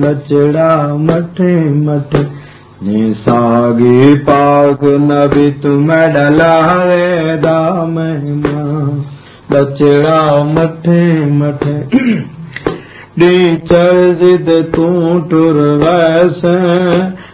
بچڑا مٹھے مٹھے نی ساگی پاک نبی تمہیں ڈلا رے دام بچڑا مٹھے مٹھے ڈی چرزد ٹر ویسے